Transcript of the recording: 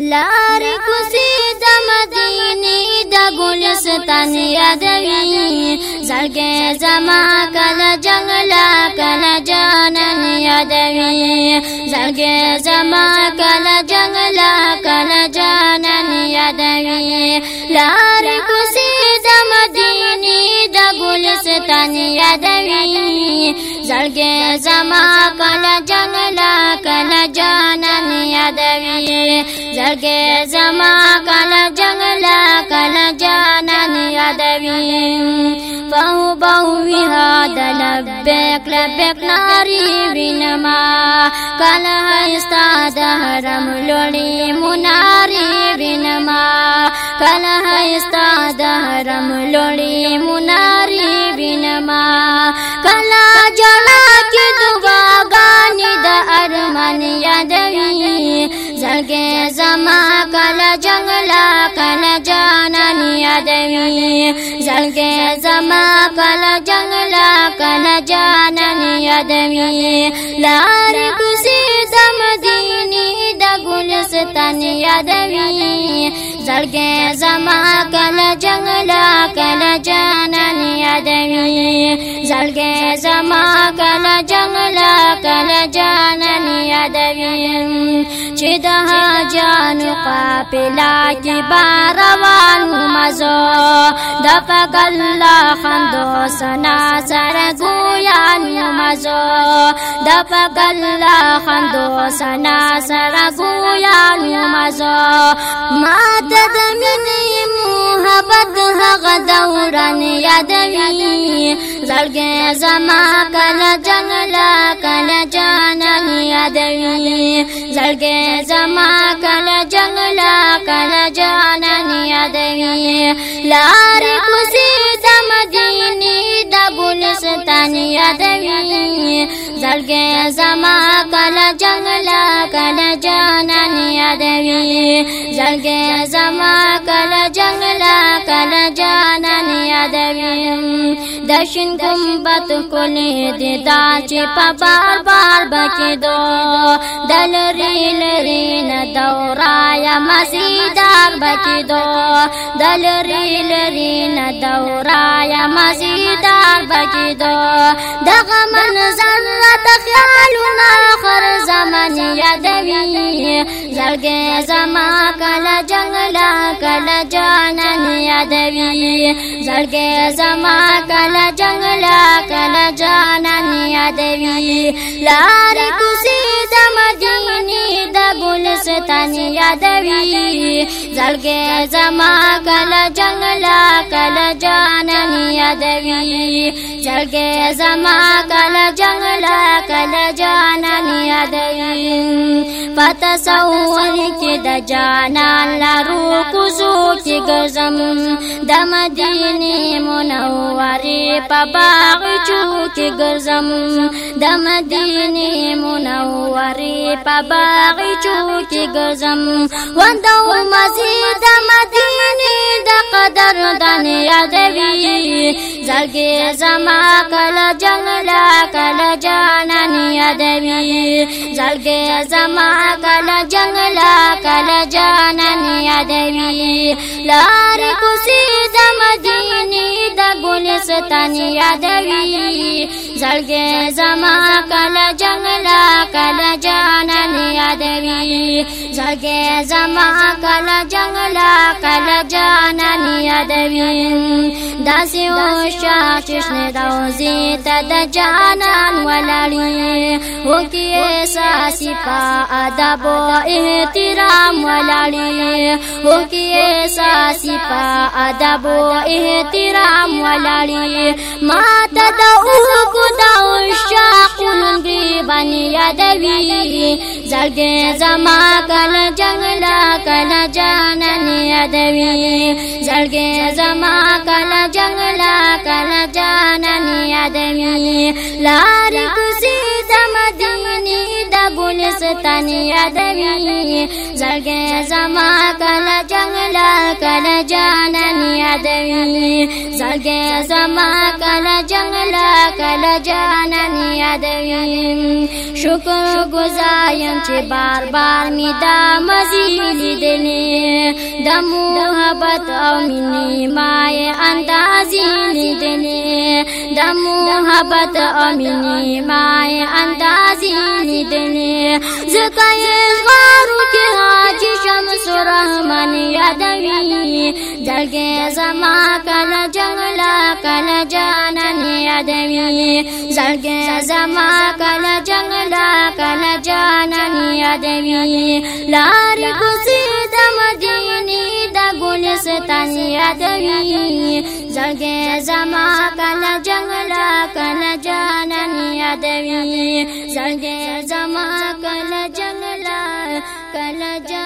لار کوسی د مدینه د ګلستان یادوي زړګې زما کله جنگلا کله جانن یادوي زړګې زما کله جنگلا کله جانن یادوي لار کوسی د مدینه د ګلستان یادوي زړګې زما کله جنگلا کله جانان یادوي زړګي زما کله جنگلا کله جانان یادوي بہو بہو ویاد لبیک لبیک ناری وینما کله استاد حرم لړی مناری وینما کله استاد حرم لړی مناری وینما کله یادوي زلګې زما پل جنگلا کنا جانن یادوي لار کوسي د مدینه د ګلستان یادوي زړګې زما کله جنگلا کله جانان یادوي زړګې زما کله جنگلا کله جانان یادوي چې د جان قافلا کې باروان مزو د پګل خندو سنا سره ګویان مزو سر گویا محبت حق دورن یدوی درگے زما کل جنگلا کل جانن یدوی سڑکیں زما کل جنگلا کل جانن یدوی لاری لرګې زما کله جنگلا کله جانان یادوي زلګې زما کله جنگلا کله جانان یادوي د شین کوم بت کولې د دا چې په بار بار بکې دو دل ری لری نه دورا یا مزیدار بکې دو دل ری لری نه دورا یا مزیدار کېدو دغه منظر راته خیالونه آخر زمان یادوي زړګی زما کله جنګله کله جانان یادوي زړګی زما کله جنګله کله جانان یادوي لارې کوڅې د مدینې د ګلستان یادوي जल जमा कल जंगला कल जाननिया देवी जल गे जमा कल जंगला कल जान ځان یادوي په تصور کې د جانان لارو کوزو کې ګرځم د مدینې منورې په باغچو کې ګرځم د مدینې منورې په باغچو کې ګرځم وندو مزید مدینې د قدر دان یادوي زلګي زما کله جنلا کله جانان یادوي زلګي زما کله جنلا کله جانان یادوي لار کوسي د مدینه د ګلستان یادوي زلګي زما کله جنلا کله جانان یادوي زړګي زما کله جنگلا کله جانان یادوي داسې او شاش شنه داوزي ته د جانان ولړي وکي احساس په ادب او احترام ولړي وکي احساس په ادب او احترام ولړي ما ته د اوګو دا شاقون بي بني یادوي zalge zama kal jangla kal janani adavi zalge zama kal jangla kal janani adavi lari ku ستن یادوی زرگی زما کل جنگلا کل جانن یادوی زرگی زما کل جنگلا کل جانن یادوی شکر گزایم چې بار بار می دا مزی لیدلی د محبت او مینې مای اندازې لیدلی د محبت او مینې مای اندازې سینیدلې زکه یې غارو کې حاجی شمس رحمان یادوي دلګې زما کله جنگلا کله جانان یادوي زلګې زما کله جنگلا کله جانان یادوي لارې کوڅې د مدینې د ګلستان یادوي संगे जमा कल जंगला कल्ह जानव समा कल जंगला कल ज